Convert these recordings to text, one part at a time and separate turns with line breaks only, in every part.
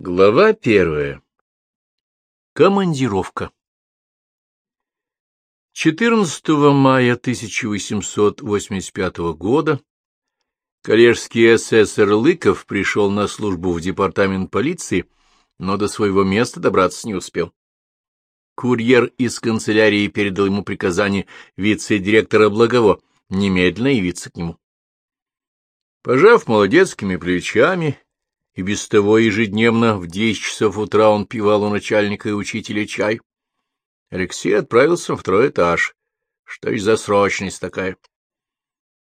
Глава первая. Командировка. 14 мая 1885 года коллежский эсэсор Лыков пришел на службу в департамент полиции, но до своего места добраться не успел. Курьер из канцелярии передал ему приказание вице-директора Благово немедленно явиться к нему. Пожав молодецкими плечами, и без того ежедневно в десять часов утра он пивал у начальника и учителя чай, Алексей отправился в второй этаж. Что ж за срочность такая?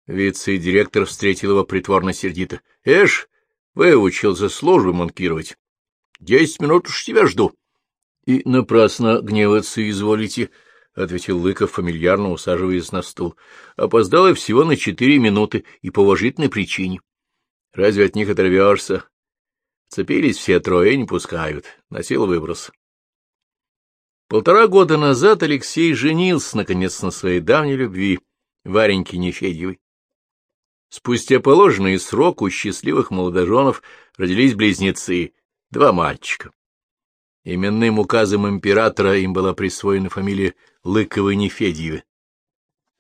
Вице-директор встретил его притворно-сердито. — Эш, выучился службу манкировать. Десять минут уж тебя жду. — И напрасно гневаться изволите, — ответил Лыков, фамильярно усаживаясь на стул. — Опоздала всего на четыре минуты и по уважительной причине. Разве от них оторвешься? Цепились все трое, не пускают. Носил выброс. Полтора года назад Алексей женился, наконец, на своей давней любви, Вареньке Нефедьевой. Спустя положенный срок у счастливых молодоженов родились близнецы, два мальчика. Именным указом императора им была присвоена фамилия Лыковы-Нефедьевы.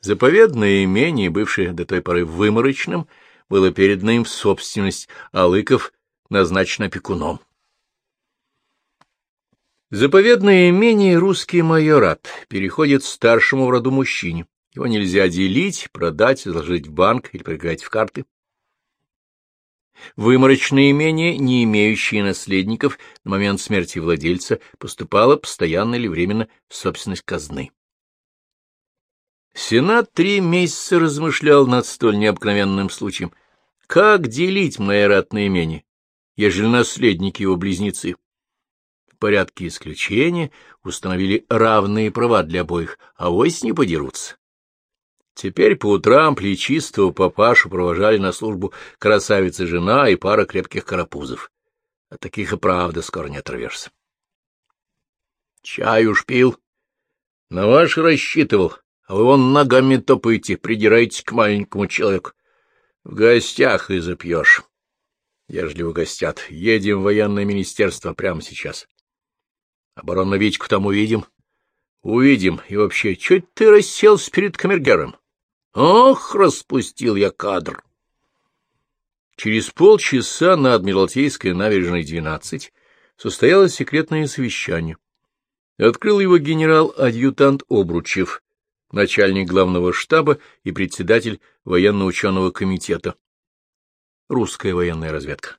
Заповедное имение, бывшее до той поры выморочным, было передано им в собственность, а Лыков назначен опекуном. Заповедное имение русский майорат переходит старшему в роду мужчине. Его нельзя делить, продать, заложить в банк или проиграть в карты. Выморочное имение, не имеющее наследников на момент смерти владельца, поступало постоянно или временно в собственность казны. Сенат три месяца размышлял над столь необыкновенным случаем. Как делить майоратное имение, ежели наследники его близнецы? В порядке исключения установили равные права для обоих, а вось не подерутся. Теперь по утрам плечистого папашу провожали на службу красавица-жена и пара крепких карапузов. От таких и правда скоро не оторвешься. Чай уж пил. На ваш рассчитывал, а вы вон ногами топаете, придираетесь к маленькому человеку. В гостях и запьешь. Ежели вы гостят, едем в военное министерство прямо сейчас. Оборонную Витьку там увидим. Увидим. И вообще, чуть ты расселся перед камергером? Ох, распустил я кадр! Через полчаса на Адмиралтейской набережной 12 состоялось секретное совещание. Открыл его генерал-адъютант Обручев, начальник главного штаба и председатель военно-ученого комитета. Русская военная разведка.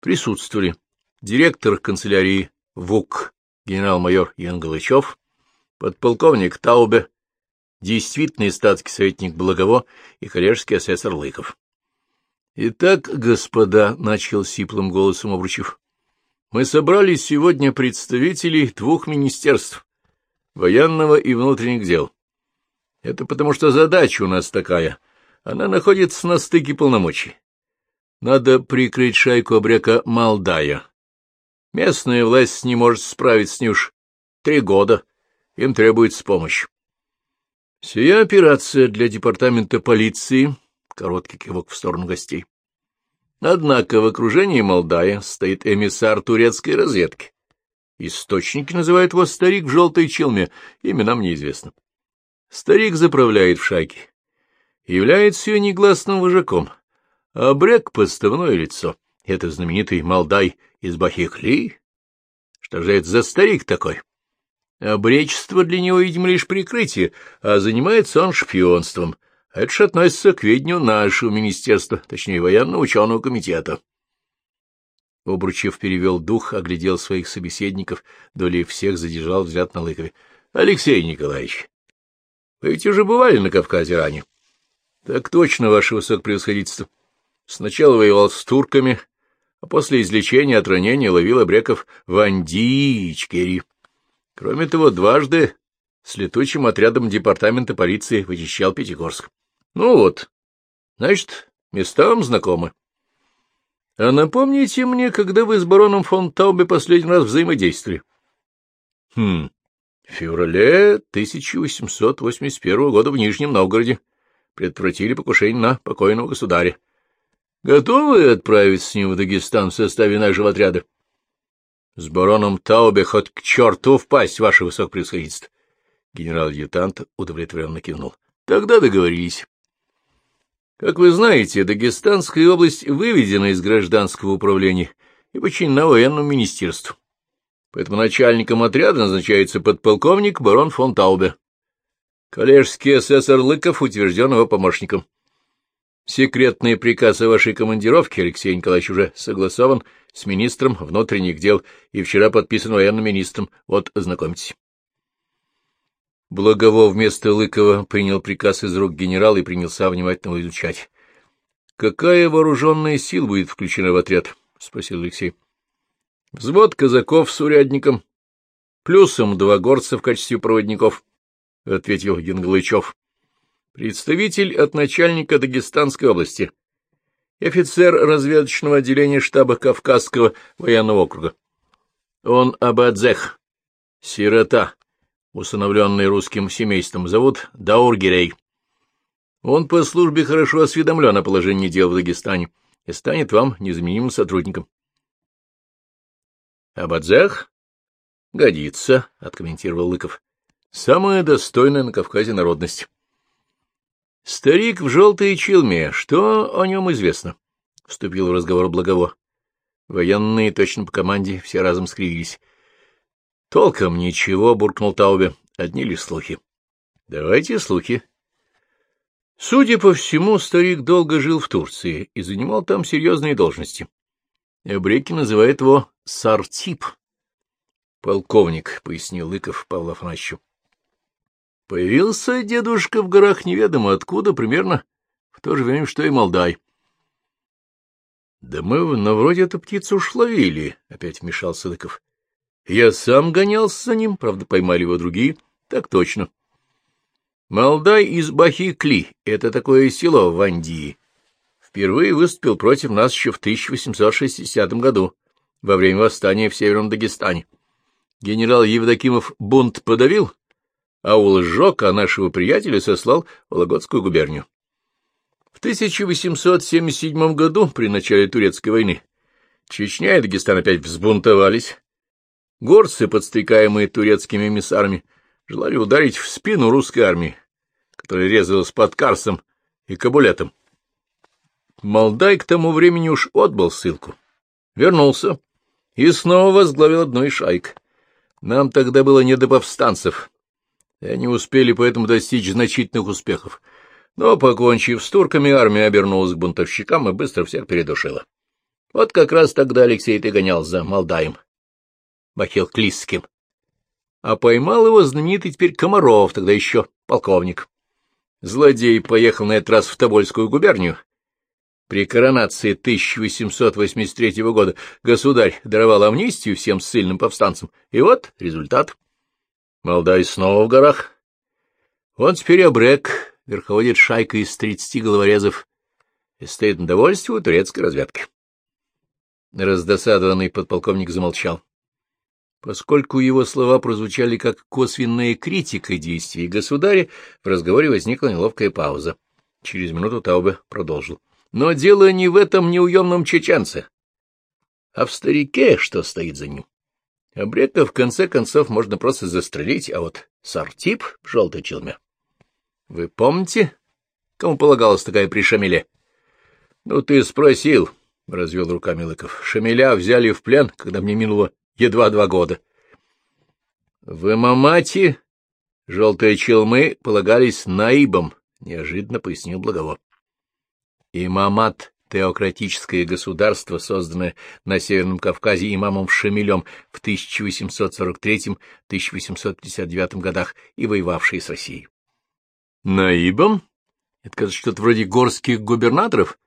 Присутствовали директор канцелярии ВУК генерал-майор Ян Галычев, подполковник Таубе, действительный статский советник Благово и коллежский асессор Лыков. — Итак, господа, — начал сиплым голосом обручив, — мы собрали сегодня представителей двух министерств — военного и внутренних дел. Это потому что задача у нас такая. Она находится на стыке полномочий. Надо прикрыть шайку обряка Малдая. Местная власть не может справиться с ней уж три года. Им требуется помощь. Сия операция для департамента полиции, короткий кивок в сторону гостей. Однако в окружении Молдая стоит эмиссар турецкой разведки. Источники называют его старик в желтой челме, имя нам неизвестно. Старик заправляет в шайке, является ее негласным вожаком, а Брек — подставное лицо. Это знаменитый Молдай из Бахихли. Что же это за старик такой? Обречество для него, видимо, лишь прикрытие, а занимается он шпионством. Это же относится к ведению нашего министерства, точнее, военно-ученого комитета. Обручев перевел дух, оглядел своих собеседников, долей всех задержал взгляд на Лыкове. — Алексей Николаевич, вы ведь уже бывали на Кавказе ранее? — Так точно, ваше высокопревосходительство. Сначала воевал с турками, а после излечения от ранения ловил обреков в Анди и Ичкерии. Кроме того, дважды с летучим отрядом департамента полиции вычищал Пятигорск. Ну вот, значит, места вам знакомы. А напомните мне, когда вы с бароном фон Таубе последний раз взаимодействовали? Хм, в феврале 1881 года в Нижнем Новгороде предотвратили покушение на покойного государя. Готовы отправиться с ним в Дагестан в составе нашего отряда? С бароном Таубе хоть к черту впасть, ваше высокопревосходительство. Генерал-адъютант удовлетворенно кивнул. — Тогда договорились. Как вы знаете, Дагестанская область выведена из гражданского управления и подчинена военному министерству. Поэтому начальником отряда назначается подполковник барон фон Таубе. Коллежский асессор Лыков утвержден его помощником. Секретный приказ о вашей командировке, Алексей Николаевич, уже согласован с министром внутренних дел и вчера подписан военным министром. Вот, ознакомьтесь. Благово вместо Лыкова принял приказ из рук генерала и принялся внимательно изучать. — Какая вооруженная сила будет включена в отряд? — спросил Алексей. — Взвод казаков с урядником, плюсом два горца в качестве проводников, — ответил Янгалычев. — Представитель от начальника Дагестанской области офицер разведочного отделения штаба Кавказского военного округа. Он Абадзех, сирота, усыновленный русским семейством, зовут Даургирей. Он по службе хорошо осведомлен о положении дел в Дагестане и станет вам незаменимым сотрудником. — Абадзех? — Годится, — откомментировал Лыков. — Самая достойная на Кавказе народность. — Старик в желтой челме. Что о нем известно? — вступил в разговор Благово. Военные точно по команде все разом скривились. — Толком ничего, — буркнул Таубе. — Одни лишь слухи. — Давайте слухи. Судя по всему, старик долго жил в Турции и занимал там серьезные должности. Абреки называют его Сартип. — Полковник, — пояснил Лыков Павлу Афанасьевичу. Появился дедушка в горах неведомо откуда, примерно в то же время, что и Молдай. — Да мы на вроде эту птицу уж ловили, — опять вмешался Лыков. Я сам гонялся за ним, правда, поймали его другие. Так точно. Молдай из Бахи-Кли — это такое село в Андии. Впервые выступил против нас еще в 1860 году, во время восстания в Северном Дагестане. Генерал Евдокимов бунт подавил, аул сжег, а нашего приятеля сослал в Вологодскую губернию. В 1877 году, при начале Турецкой войны, Чечня и Дагестан опять взбунтовались, Горцы, подстрекаемые турецкими эмиссарами, желали ударить в спину русской армии, которая резалась под Карсом и Кабулетом. Молдай к тому времени уж отбыл ссылку. Вернулся и снова возглавил одну из шайк. Нам тогда было не до повстанцев, и они успели поэтому достичь значительных успехов. Но, покончив с турками, армия обернулась к бунтовщикам и быстро всех передушила. Вот как раз тогда Алексей ты гонял за Молдаем. Бахилклисским. А поймал его знаменитый теперь Комаров, тогда еще полковник. Злодей поехал на этот раз в Тобольскую губернию. При коронации 1883 года государь даровал амнистию всем ссыльным повстанцам. И вот результат. Молдай снова в горах. Он теперь обрек, верховодит шайкой из тридцати головорезов и стоит на довольстве у турецкой разведки. Раздосадованный подполковник замолчал. Поскольку его слова прозвучали как косвенная критика действий государя, в разговоре возникла неловкая пауза. Через минуту Таубе продолжил. Но дело не в этом неуемном чеченце, а в старике, что стоит за ним. Обрека, в конце концов, можно просто застрелить, а вот сартип в желтой челме. Вы помните, кому полагалась такая при Шамиле? — Ну, ты спросил, — развел руками Лыков. — Шамиля взяли в плен, когда мне минуло едва два года. В Имамате желтые челмы полагались наибам, — неожиданно пояснил Благово. Имамат — теократическое государство, созданное на Северном Кавказе имамом Шамилем в 1843-1859 годах и воевавшее с Россией. Наибам? Это, кажется, что-то вроде горских губернаторов?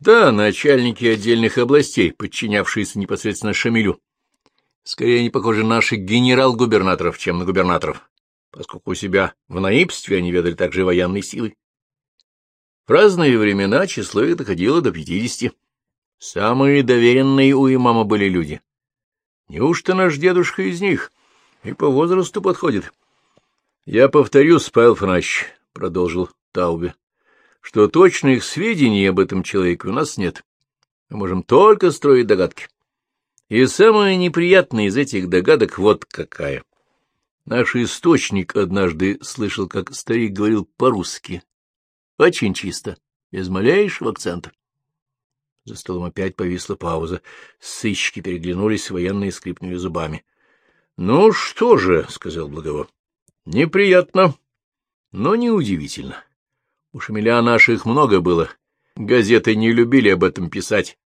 Да, начальники отдельных областей, подчинявшиеся непосредственно Шамилю. Скорее они похожи на наших генерал-губернаторов, чем на губернаторов, поскольку у себя в наибстве они ведали также военной силой. В разные времена число их доходило до пятидесяти. Самые доверенные у имама были люди. Неужто наш дедушка из них? И по возрасту подходит. — Я повторюсь, Павел Фанач, — продолжил Таубе, — что точных сведений об этом человеке у нас нет. Мы можем только строить догадки. И самое неприятное из этих догадок вот какая. Наш источник однажды слышал, как старик говорил по-русски. Очень чисто, без малейшего акцента. За столом опять повисла пауза. Сыщики переглянулись, военные скрипнули зубами. — Ну что же, — сказал Благово, — неприятно, но неудивительно. У Шамиля наших много было. Газеты не любили об этом писать.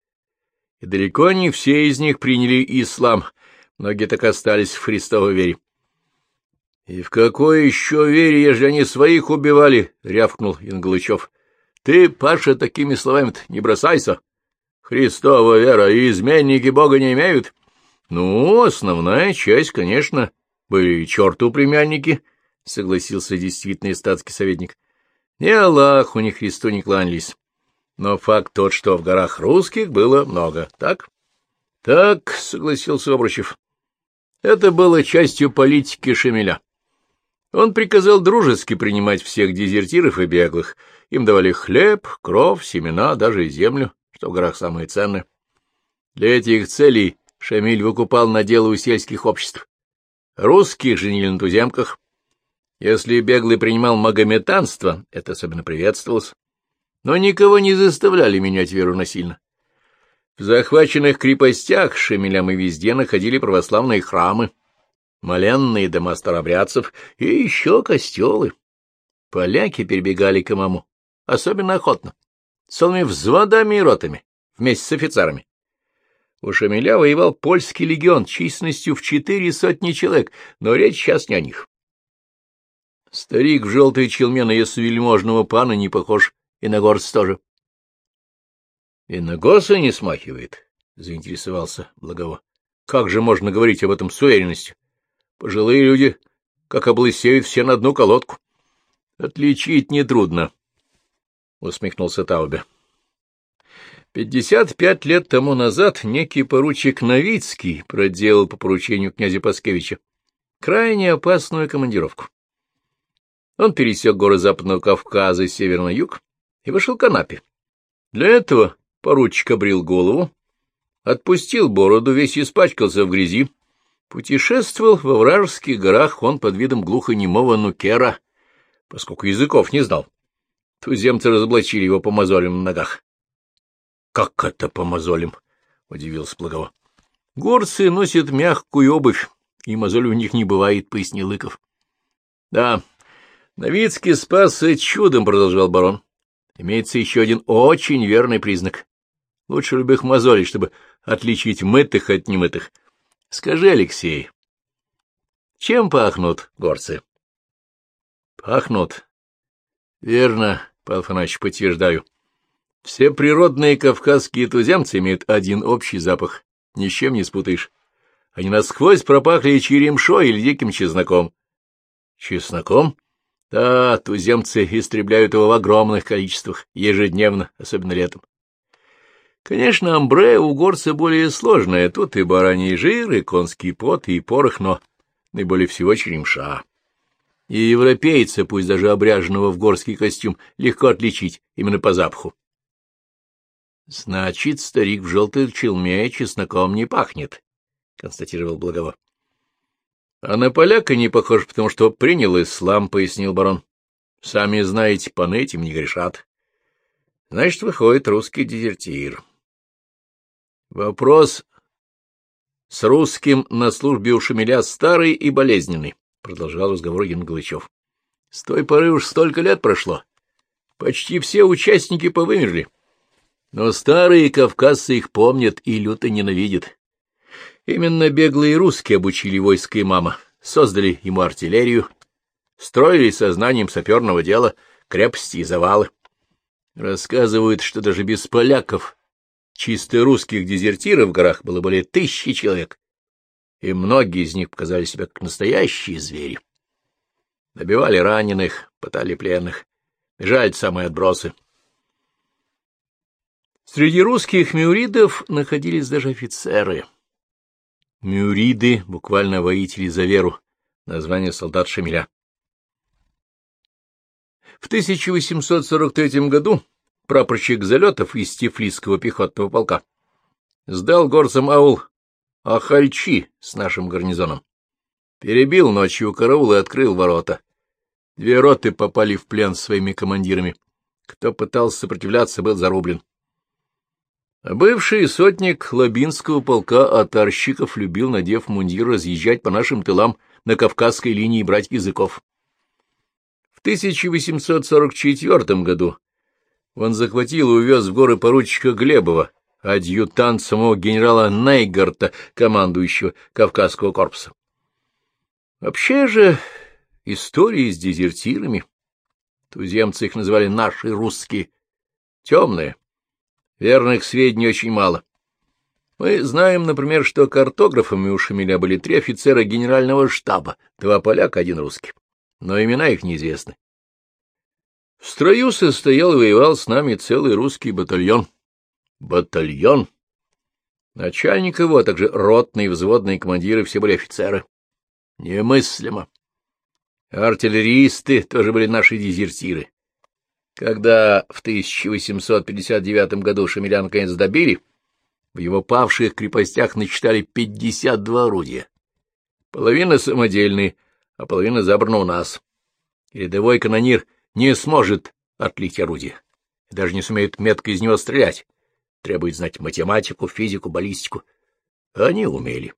И далеко не все из них приняли ислам. Многие так остались в Христовой вере. — И в какой еще вере, ежели они своих убивали? — рявкнул Янгалычев. — Ты, Паша, такими словами не бросайся. Христова вера и изменники Бога не имеют. Ну, основная часть, конечно, были черту племянники, — согласился действительный статский советник. Ни Аллаху, ни Христу не кланялись. Но факт тот, что в горах русских было много, так? — Так, — согласился Обручев. Это было частью политики Шемеля. Он приказал дружески принимать всех дезертиров и беглых. Им давали хлеб, кров, семена, даже землю что в горах самое ценное. Для этих целей Шамиль выкупал наделы у сельских обществ. Русских женили на туземках. Если беглый принимал магометанство, это особенно приветствовалось. Но никого не заставляли менять веру насильно. В захваченных крепостях Шамилям и везде находили православные храмы, моленные дома старобрядцев и еще костелы. Поляки перебегали к имаму, особенно охотно целыми взводами и ротами, вместе с офицерами. У Шамиля воевал польский легион численностью в четыре сотни человек, но речь сейчас не о них. Старик в желтой челме на ясувельможного пана не похож, и на горц тоже. — И на госа не смахивает, — заинтересовался Благово. — Как же можно говорить об этом с уверенностью? Пожилые люди, как облысеют, все на одну колодку. Отличить нетрудно, — усмехнулся Таубе. Пятьдесят пять лет тому назад некий поручик Новицкий проделал по поручению князя Паскевича крайне опасную командировку. Он пересек горы Западного Кавказа с севера на юг и вышел к Анапе. Для этого поручик обрил голову, отпустил бороду, весь испачкался в грязи, путешествовал во вражеских горах он под видом глухонемого нукера, поскольку языков не знал. Туземцы разоблачили его по мозолям на ногах. — Как это по мозолям? — удивился Благово. — Горцы носят мягкую обувь, и мозоли у них не бывает, — пояснил Лыков. — Да, Новицкий спасся чудом, — продолжал барон. — Имеется еще один очень верный признак. Лучше любых мозолей, чтобы отличить мытых от немытых. Скажи, Алексей, чем пахнут горцы? — Пахнут. — Верно, Павел Афанасьевич, подтверждаю. Все природные кавказские туземцы имеют один общий запах, ни с чем не спутаешь. Они насквозь пропахли черемшой или диким чесноком. Чесноком? Да, туземцы истребляют его в огромных количествах, ежедневно, особенно летом. Конечно, амбре у горца более сложное, тут и бараний жир, и конский пот, и порох, но наиболее всего черемша и европейца, пусть даже обряженного в горский костюм, легко отличить именно по запаху. — Значит, старик в желтой челме чесноком не пахнет, — констатировал Благово. — А на поляка не похож, потому что принял ислам, — пояснил барон. — Сами знаете, паны этим не грешат. Значит, выходит русский дезертир. Вопрос с русским на службе у Шамиля старый и болезненный. — продолжал разговор Янгалычев. — С той поры уж столько лет прошло. Почти все участники повымерли. Но старые кавказцы их помнят и люто ненавидят. Именно беглые русские обучили войско и мама, создали ему артиллерию, строили сознанием саперного дела крепости и завалы. Рассказывают, что даже без поляков, чисто русских дезертиров в горах было более тысячи человек и многие из них показали себя как настоящие звери. Добивали раненых, пытали пленных, бежали самые отбросы. Среди русских мюридов находились даже офицеры. Мюриды — буквально воители за веру, название солдат Шамиля. В 1843 году прапорщик Залетов из Тифлисского пехотного полка сдал горцам аул Ахальчи с нашим гарнизоном. Перебил ночью караул и открыл ворота. Две роты попали в плен своими командирами. Кто пытался сопротивляться, был зарублен. Бывший сотник Лабинского полка Атарщиков любил, надев мундир, разъезжать по нашим тылам на Кавказской линии брать языков. В 1844 году он захватил и увез в горы поручика Глебова, адъютант самого генерала Нейгарта, командующего Кавказского корпуса. Вообще же истории с дезертирами, туземцы их называли наши русские, темные, верных сведений очень мало. Мы знаем, например, что картографами у Шамиля были три офицера генерального штаба, два поляка, один русский, но имена их неизвестны. В строю состоял и воевал с нами целый русский батальон. Батальон? Начальник его, а также ротные и взводные командиры все были офицеры. Немыслимо. Артиллеристы тоже были наши дезертиры. Когда в 1859 году Шамиля наконец добили, в его павших крепостях насчитали 52 орудия. Половина самодельные, а половина забрана у нас. рядовой канонир не сможет отлить орудие, даже не сумеет метко из него стрелять. Требует знать математику, физику, баллистику. Они умели.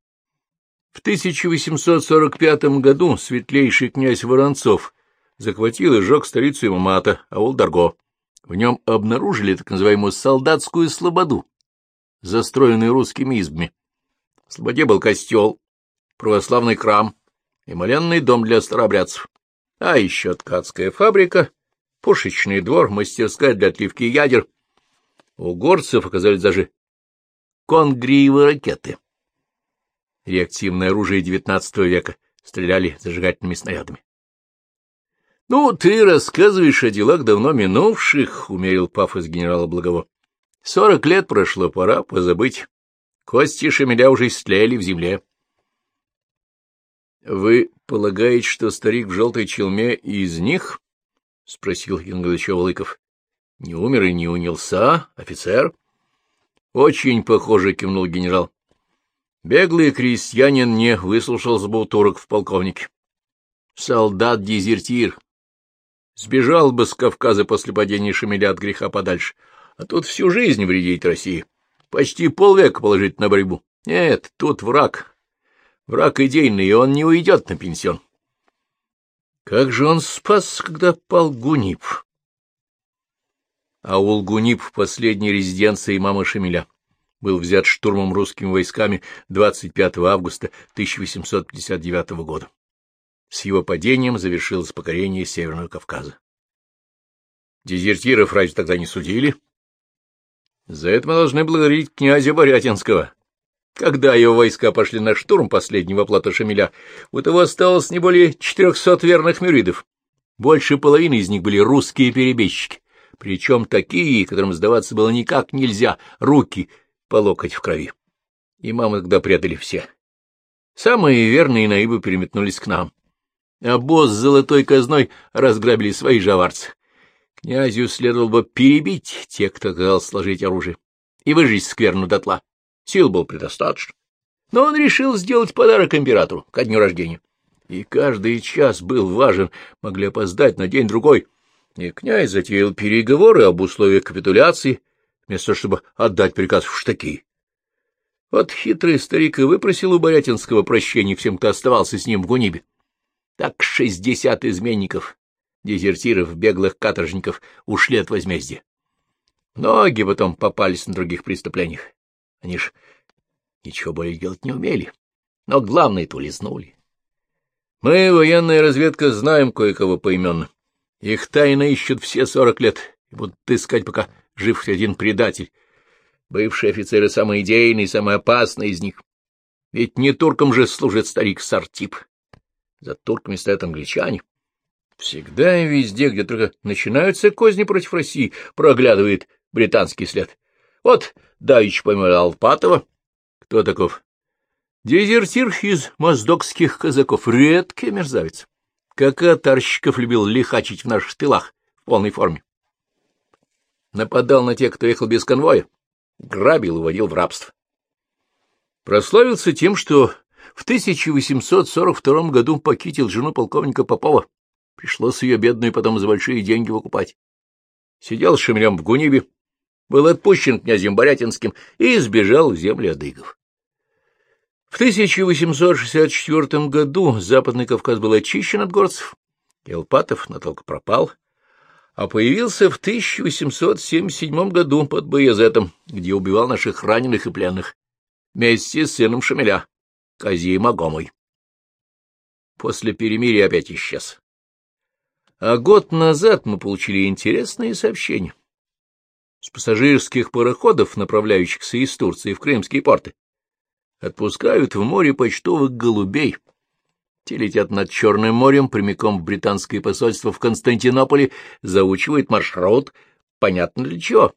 В 1845 году светлейший князь Воронцов захватил и сжег столицу Имамата, аул Дарго. В нем обнаружили так называемую солдатскую слободу, застроенную русскими избами. В слободе был костел, православный храм и моленный дом для старообрядцев, а еще ткацкая фабрика, пушечный двор, мастерская для отливки ядер. У горцев оказались даже конгриевые ракеты реактивное оружие XIX века, стреляли зажигательными снарядами. — Ну, ты рассказываешь о делах давно минувших, — умерил пафос генерала Благово. — Сорок лет прошло, пора позабыть. Кости Шамиля уже истлели в земле. — Вы полагаете, что старик в желтой челме из них? — спросил Янгадычев Лыков. — Не умер и не унялся, офицер? — Очень похоже, — кивнул генерал. Беглый крестьянин не выслушал сбутурок в полковнике. Солдат-дезертир. Сбежал бы с Кавказа после падения Шамиля от греха подальше, а тут всю жизнь вредить России. Почти полвека положить на борьбу. Нет, тут враг. Враг идейный, и он не уйдет на пенсион. Как же он спас, когда пал Гунип? Аул Гунип последней резиденции мамы Шамиля был взят штурмом русскими войсками 25 августа 1859 года. С его падением завершилось покорение Северного Кавказа. Дезертиров разве тогда не судили? За это мы должны благодарить князя Борятинского. Когда его войска пошли на штурм последнего плата Шамиля, у того осталось не более четырехсот верных мюридов. Больше половины из них были русские перебежчики, причем такие, которым сдаваться было никак нельзя, руки по локоть в крови. И мамы тогда предали все. Самые верные наибы переметнулись к нам. А босс с золотой казной разграбили свои жаварцы. Князю следовало бы перебить тех, кто хотел сложить оружие, и выжечь скверну дотла. Сил был предостаточно. Но он решил сделать подарок императору ко дню рождения. И каждый час был важен, могли опоздать на день-другой. И князь затеял переговоры об условиях капитуляции, вместо того, чтобы отдать приказ в штыки. Вот хитрый старик и выпросил у Борятинского прощения всем, кто оставался с ним в Гунибе. Так шестьдесят изменников, дезертиров, беглых каторжников ушли от возмездия. Многие потом попались на других преступлениях. Они ж ничего более делать не умели, но главное-то улизнули. Мы, военная разведка, знаем кое-кого поименно. Их тайно ищут все сорок лет и будут искать, пока жив один предатель. Бывшие офицеры самые идейные, самые опасные из них. Ведь не туркам же служит старик Сартип. За турками стоят англичане. Всегда и везде, где только начинаются козни против России, проглядывает британский след. Вот Давич помер Алпатова. Кто таков? Дезертир из моздокских казаков. Редкий мерзавец. Как атарщиков любил лихачить в наших тылах в полной форме нападал на тех, кто ехал без конвоя, грабил и водил в рабство. Прославился тем, что в 1842 году покитил жену полковника Попова. Пришлось ее бедную потом за большие деньги выкупать. Сидел шемелем в Гунибе, был отпущен князем Борятинским и сбежал в земли адыгов. В 1864 году Западный Кавказ был очищен от горцев, Елпатов надолго пропал, а появился в 1877 году под Баязетом, где убивал наших раненых и пленных, вместе с сыном Шамиля, Казией Магомой. После перемирия опять исчез. А год назад мы получили интересные сообщения. С пассажирских пароходов, направляющихся из Турции в крымские порты, отпускают в море почтовых голубей. Те летят над Черным морем прямиком в британское посольство в Константинополе, заучивают маршрут, понятно для чего.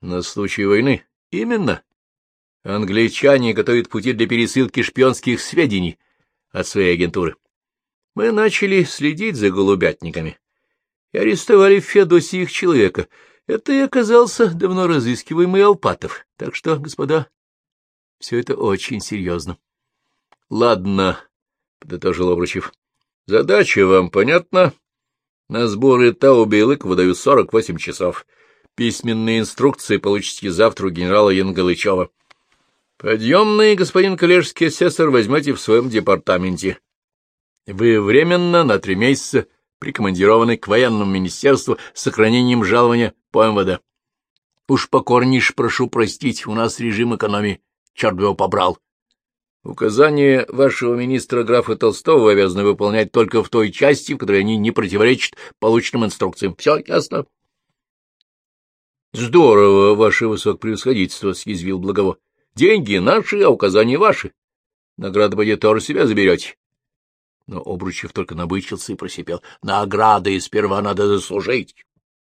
На случай войны? Именно. Англичане готовят пути для пересылки шпионских сведений от своей агентуры. Мы начали следить за голубятниками и арестовали в их человека. Это и оказался давно разыскиваемый Алпатов. Так что, господа, все это очень серьезно. — Ладно, — подытожил Обручев. — Задача вам понятна? На сборы Тауби и Лыкова даю сорок восемь часов. Письменные инструкции получите завтра у генерала Янгалычева. Подъемный, господин коллежский асессор, возьмете в своем департаменте. Вы временно на три месяца прикомандированы к военному министерству с сохранением жалования по МВД. Уж покорнейше прошу простить, у нас режим экономии черт бы его побрал. Указания вашего министра графа Толстого обязаны выполнять только в той части, в которой они не противоречат полученным инструкциям. Все ясно? — Здорово, ваше высокопревосходительство, — съязвил Благово. — Деньги наши, а указания ваши. Награды поди тоже себя заберете. Но Обручев только набычился и просипел. — Награды сперва надо заслужить.